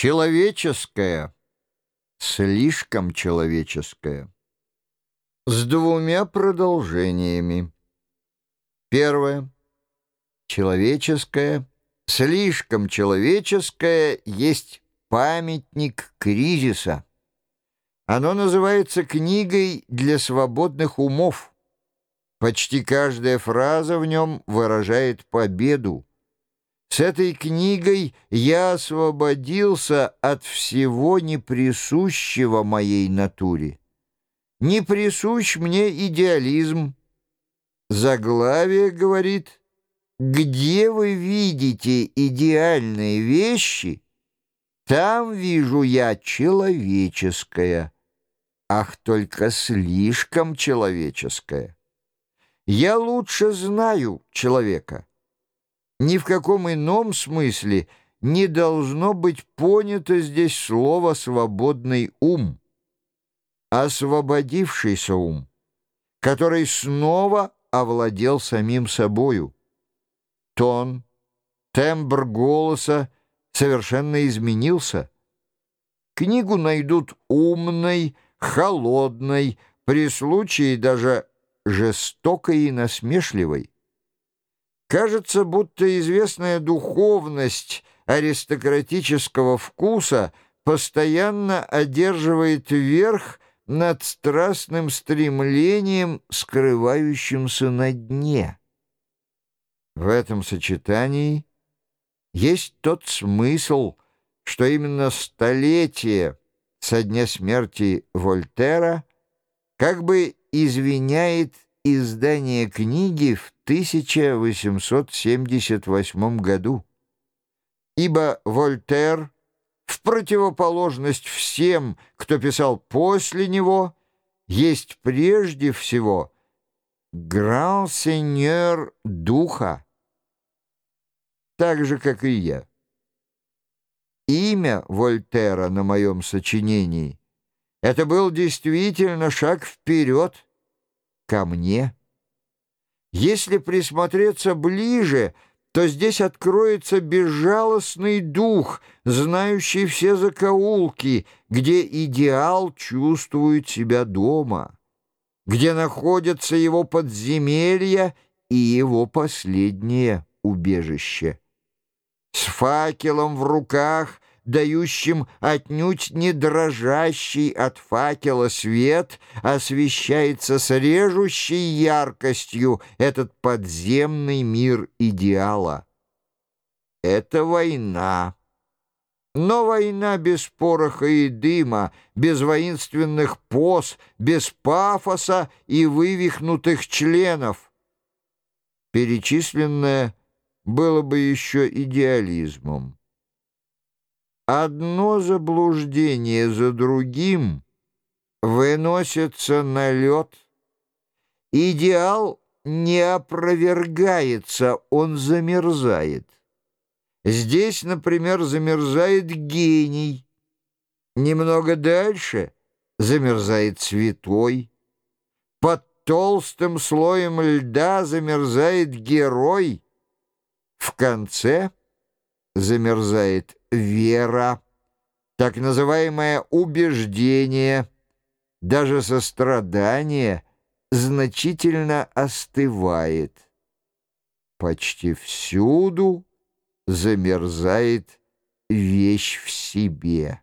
Человеческое, слишком человеческое, с двумя продолжениями. Первое. Человеческое, слишком человеческое есть памятник кризиса. Оно называется книгой для свободных умов. Почти каждая фраза в нем выражает победу. С этой книгой я освободился от всего неприсущего моей натуре. Не присущ мне идеализм. Заглавие говорит, где вы видите идеальные вещи, там вижу я человеческое, ах, только слишком человеческое. Я лучше знаю человека. Ни в каком ином смысле не должно быть понято здесь слово «свободный ум». Освободившийся ум, который снова овладел самим собою. Тон, тембр голоса совершенно изменился. Книгу найдут умной, холодной, при случае даже жестокой и насмешливой. Кажется, будто известная духовность аристократического вкуса постоянно одерживает верх над страстным стремлением, скрывающимся на дне. В этом сочетании есть тот смысл, что именно столетие со дня смерти Вольтера как бы извиняет издание книги в 1878 году. Ибо Вольтер, в противоположность всем, кто писал после него, есть прежде всего гран-сеньор духа, так же, как и я. Имя Вольтера на моем сочинении — это был действительно шаг вперед ко мне. Если присмотреться ближе, то здесь откроется безжалостный дух, знающий все закоулки, где идеал чувствует себя дома, где находятся его подземелья и его последнее убежище. С факелом в руках — дающим отнюдь не дрожащий от факела свет, освещается с режущей яркостью этот подземный мир идеала. Это война. Но война без пороха и дыма, без воинственных поз, без пафоса и вывихнутых членов. Перечисленное было бы еще идеализмом. Одно заблуждение за другим выносится на лед. Идеал не опровергается, он замерзает. Здесь, например, замерзает гений. Немного дальше замерзает святой. Под толстым слоем льда замерзает герой. В конце замерзает вера, так называемое убеждение, даже сострадание значительно остывает. Почти всюду замерзает вещь в себе.